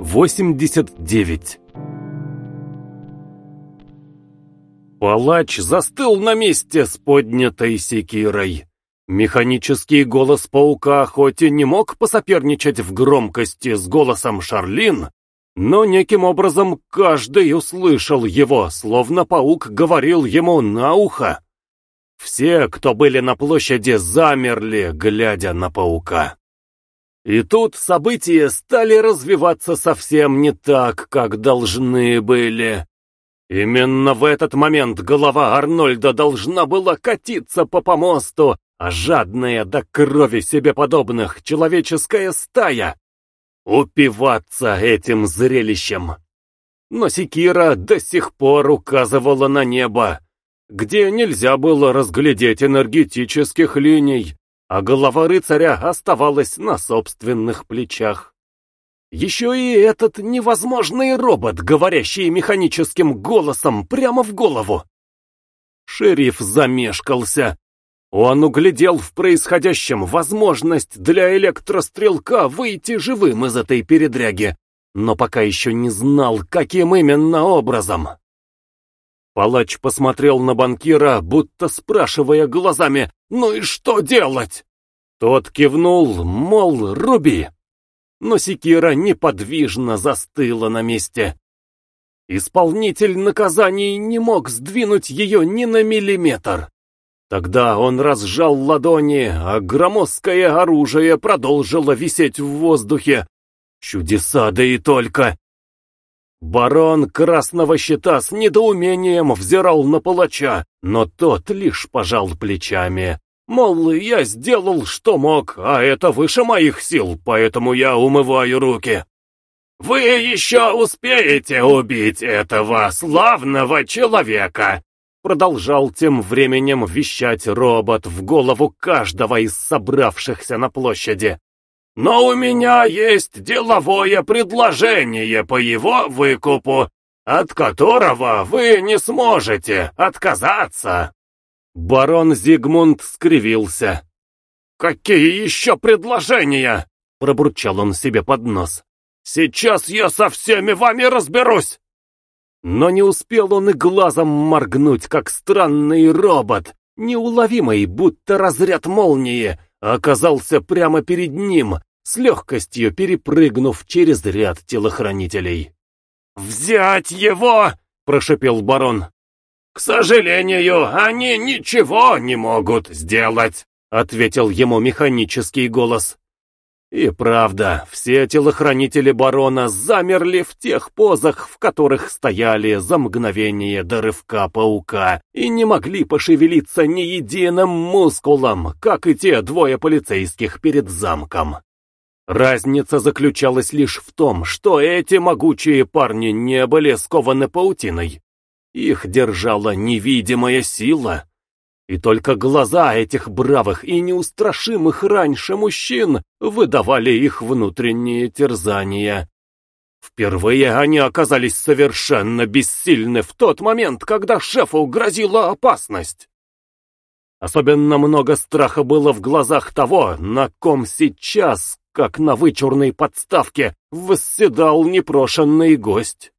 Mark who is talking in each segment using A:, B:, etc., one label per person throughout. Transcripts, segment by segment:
A: 89 Палач застыл на месте с поднятой секирой. Механический голос паука хоть и не мог посоперничать в громкости с голосом Шарлин, но неким образом каждый услышал его, словно паук говорил ему на ухо. Все, кто были на площади, замерли, глядя на паука. И тут события стали развиваться совсем не так, как должны были. Именно в этот момент голова Арнольда должна была катиться по помосту, а жадная до крови себе подобных человеческая стая упиваться этим зрелищем. Но Секира до сих пор указывала на небо, где нельзя было разглядеть энергетических линий, а голова рыцаря оставалась на собственных плечах. Еще и этот невозможный робот, говорящий механическим голосом прямо в голову. Шериф замешкался. Он углядел в происходящем возможность для электрострелка выйти живым из этой передряги, но пока еще не знал, каким именно образом. Палач посмотрел на банкира, будто спрашивая глазами «Ну и что делать?» Тот кивнул, мол, руби. Но секира неподвижно застыла на месте. Исполнитель наказаний не мог сдвинуть ее ни на миллиметр. Тогда он разжал ладони, а громоздкое оружие продолжило висеть в воздухе. Чудеса, да и только! Барон Красного Щита с недоумением взирал на палача, но тот лишь пожал плечами. Мол, я сделал, что мог, а это выше моих сил, поэтому я умываю руки. «Вы еще успеете убить этого славного человека!» Продолжал тем временем вещать робот в голову каждого из собравшихся на площади. Но у меня есть деловое предложение по его выкупу, от которого вы не сможете отказаться. Барон Зигмунд скривился. «Какие еще предложения?» — пробурчал он себе под нос. «Сейчас я со всеми вами разберусь!» Но не успел он и глазом моргнуть, как странный робот, неуловимый, будто разряд молнии, оказался прямо перед ним, с легкостью перепрыгнув через ряд телохранителей. «Взять его!» — прошепел барон. «К сожалению, они ничего не могут сделать», — ответил ему механический голос. И правда, все телохранители барона замерли в тех позах, в которых стояли за мгновение до рывка паука, и не могли пошевелиться ни единым мускулом, как и те двое полицейских перед замком. Разница заключалась лишь в том, что эти могучие парни не были скованы паутиной. Их держала невидимая сила. И только глаза этих бравых и неустрашимых раньше мужчин выдавали их внутренние терзания. Впервые они оказались совершенно бессильны в тот момент, когда шефу грозила опасность. Особенно много страха было в глазах того, на ком сейчас, как на вычурной подставке, восседал непрошенный гость.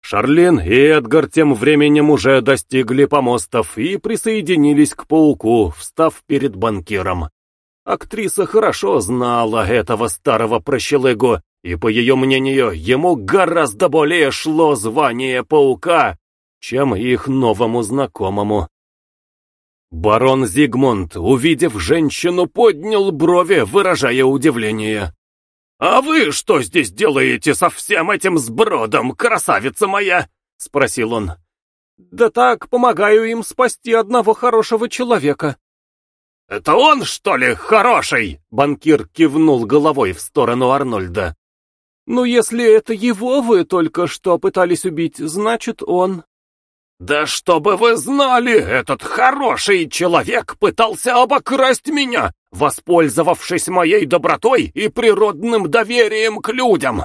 A: Шарлин и Эдгар тем временем уже достигли помостов и присоединились к пауку, встав перед банкиром. Актриса хорошо знала этого старого прощелыгу, и, по ее мнению, ему гораздо более шло звание паука, чем их новому знакомому. Барон Зигмунд, увидев женщину, поднял брови, выражая удивление. «А вы что здесь делаете со всем этим сбродом, красавица моя?» — спросил он. «Да так, помогаю им спасти одного хорошего человека». «Это он, что ли, хороший?» — банкир кивнул головой в сторону Арнольда. «Ну, если это его вы только что пытались убить, значит, он». «Да чтобы вы знали, этот хороший человек пытался обокрасть меня, воспользовавшись моей добротой и природным доверием к людям!»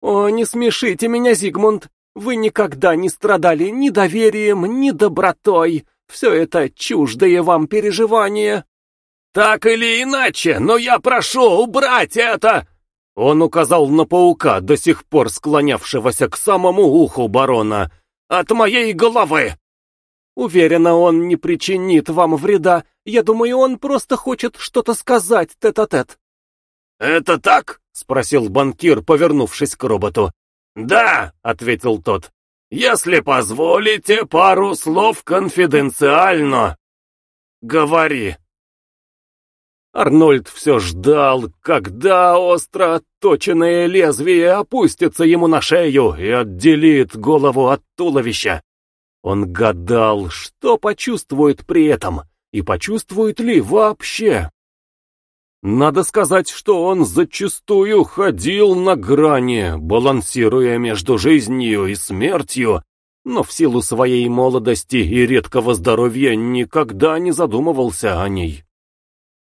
A: «О, не смешите меня, Зигмунд! Вы никогда не страдали ни доверием, ни добротой. Все это чуждые вам переживания». «Так или иначе, но я прошу убрать это!» Он указал на паука, до сих пор склонявшегося к самому уху барона. «От моей головы!»
B: «Уверена, он не причинит вам вреда. Я думаю, он просто хочет что-то сказать тет-а-тет». -тет.
A: «Это так?» — спросил банкир, повернувшись к роботу. «Да», — ответил тот. «Если позволите пару слов конфиденциально». «Говори», Арнольд все ждал, когда остро отточенное лезвие опустится ему на шею и отделит голову от туловища. Он гадал, что почувствует при этом, и почувствует ли вообще. Надо сказать, что он зачастую ходил на грани, балансируя между жизнью и смертью, но в силу своей молодости и редкого здоровья никогда не задумывался о ней.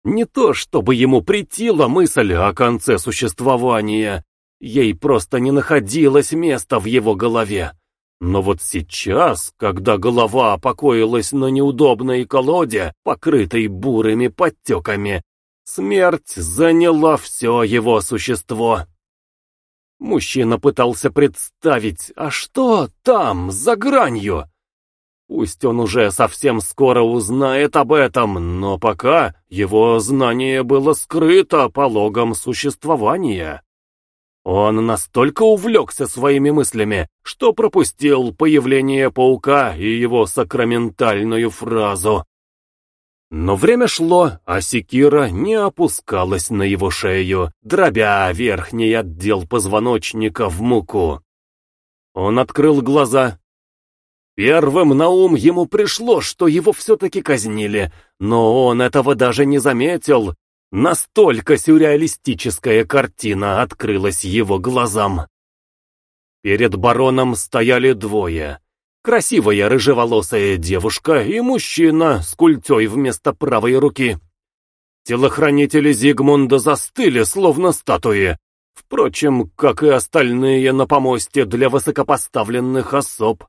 A: Не то, чтобы ему притила мысль о конце существования, ей просто не находилось места в его голове. Но вот сейчас, когда голова покоилась на неудобной колоде, покрытой бурыми подтеками, смерть заняла все его существо. Мужчина пытался представить, а что там, за гранью? Пусть он уже совсем скоро узнает об этом, но пока его знание было скрыто пологом существования. Он настолько увлекся своими мыслями, что пропустил появление паука и его сакраментальную фразу. Но время шло, а секира не опускалась на его шею, дробя верхний отдел позвоночника в муку. Он открыл глаза Первым на ум ему пришло, что его все-таки казнили, но он этого даже не заметил. Настолько сюрреалистическая картина открылась его глазам. Перед бароном стояли двое. Красивая рыжеволосая девушка и мужчина с культей вместо правой руки. Телохранители Зигмунда застыли, словно статуи. Впрочем, как и остальные на помосте для высокопоставленных особ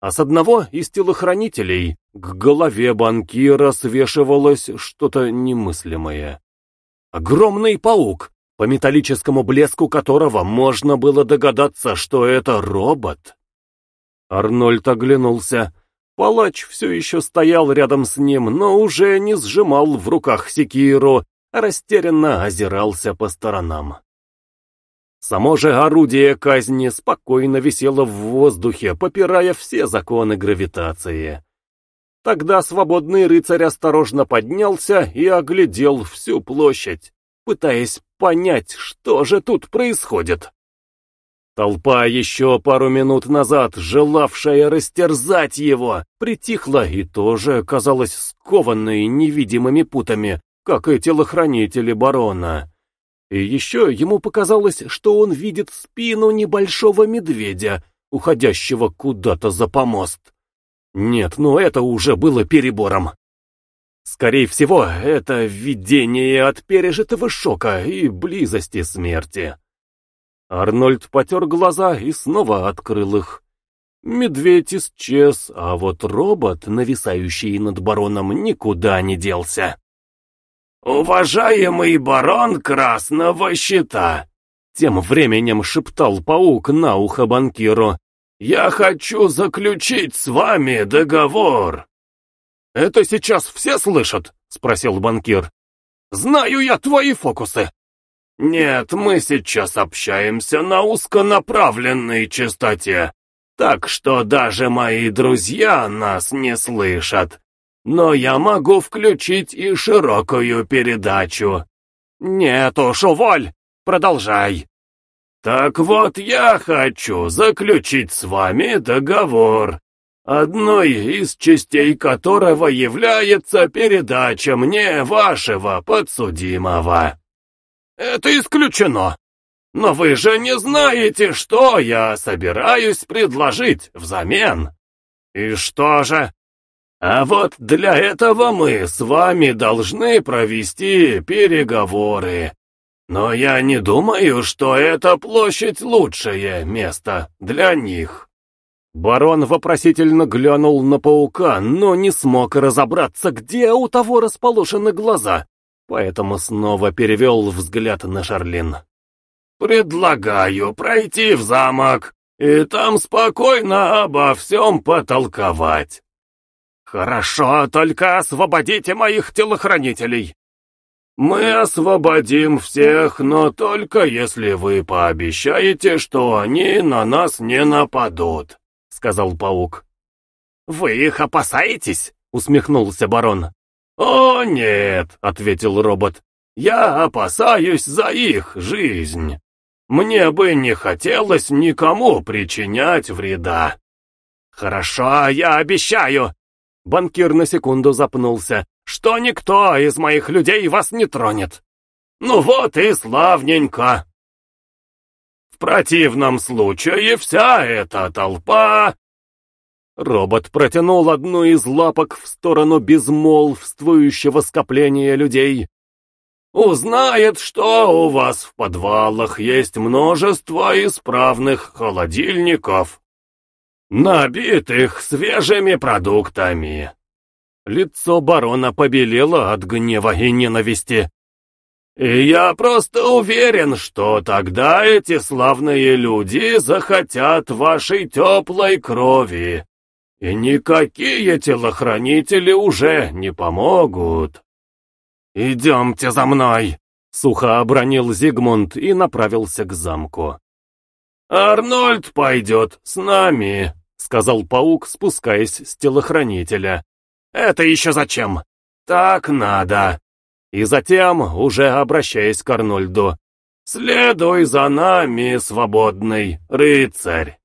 A: а с одного из телохранителей к голове банкира свешивалось что-то немыслимое. Огромный паук, по металлическому блеску которого можно было догадаться, что это робот. Арнольд оглянулся. Палач все еще стоял рядом с ним, но уже не сжимал в руках секиру, а растерянно озирался по сторонам. Само же орудие казни спокойно висело в воздухе, попирая все законы гравитации. Тогда свободный рыцарь осторожно поднялся и оглядел всю площадь, пытаясь понять, что же тут происходит. Толпа, еще пару минут назад желавшая растерзать его, притихла и тоже казалась скованной невидимыми путами, как и телохранители барона. И еще ему показалось, что он видит спину небольшого медведя, уходящего куда-то за помост. Нет, ну это уже было перебором. Скорее всего, это видение от пережитого шока и близости смерти. Арнольд потер глаза и снова открыл их. Медведь исчез, а вот робот, нависающий над бароном, никуда не делся. «Уважаемый барон Красного Щита!» Тем временем шептал паук на ухо банкиру. «Я хочу заключить с вами договор!» «Это сейчас все слышат?» — спросил банкир. «Знаю я твои фокусы!» «Нет, мы сейчас общаемся на узконаправленной частоте, так что даже мои друзья нас не слышат но я могу включить и широкую передачу. Нет уж, уволь, продолжай. Так вот, я хочу заключить с вами договор, одной из частей которого является передача мне вашего подсудимого. Это исключено. Но вы же не знаете, что я собираюсь предложить взамен. И что же? А вот для этого мы с вами должны провести переговоры. Но я не думаю, что эта площадь лучшее место для них. Барон вопросительно глянул на паука, но не смог разобраться, где у того расположены глаза, поэтому снова перевел взгляд на Шарлин. Предлагаю пройти в замок и там спокойно обо всем потолковать.
B: Хорошо, только освободите моих телохранителей.
A: Мы освободим всех, но только если вы пообещаете, что они на нас не нападут, сказал паук.
B: Вы их опасаетесь? усмехнулся барон.
A: «О, нет», — ответил робот, — «я опасаюсь за их жизнь. Мне бы не хотелось никому причинять вреда».
B: «Хорошо, я обещаю!» Банкир на секунду запнулся, что никто из моих людей вас не тронет.
A: Ну вот и славненько. В противном случае вся эта толпа
B: Робот протянул одну из лапок в сторону безмолвствующего скопления людей.
A: «Узнает, что у вас в подвалах есть множество исправных холодильников, набитых свежими продуктами».
B: Лицо барона побелело от гнева и ненависти.
A: «И я просто уверен, что тогда эти славные люди захотят вашей теплой крови». И никакие телохранители уже не помогут.
B: «Идемте за мной!» — сухо обронил Зигмунд и направился к замку.
A: «Арнольд пойдет с нами», — сказал паук, спускаясь с телохранителя.
B: «Это еще зачем?»
A: «Так надо».
B: И затем, уже обращаясь к Арнольду,
A: «Следуй за нами, свободный рыцарь».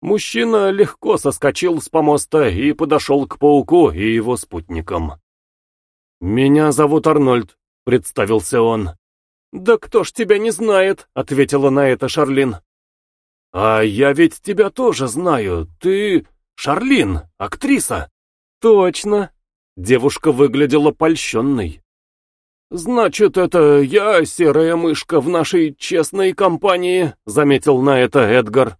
B: Мужчина легко соскочил с помоста и подошел к пауку и его спутникам. «Меня зовут Арнольд», — представился он. «Да кто ж тебя не знает?» — ответила на это Шарлин. «А я ведь тебя тоже знаю. Ты Шарлин, актриса». «Точно». Девушка выглядела польщенной. «Значит, это я, серая мышка, в нашей честной компании», — заметил на это Эдгар.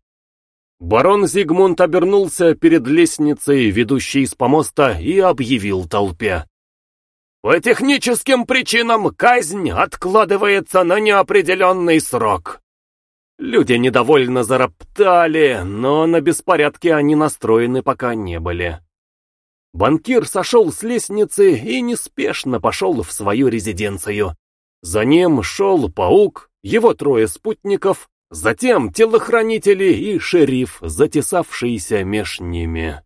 B: Барон Зигмунд обернулся перед лестницей, ведущей с помоста, и объявил толпе. «По техническим причинам казнь откладывается на неопределенный срок». Люди недовольно зароптали, но на беспорядки они настроены пока не были. Банкир сошел с лестницы и неспешно пошел в свою резиденцию. За ним шел паук, его трое спутников, Затем телохранители и шериф, затесавшиеся меж ними.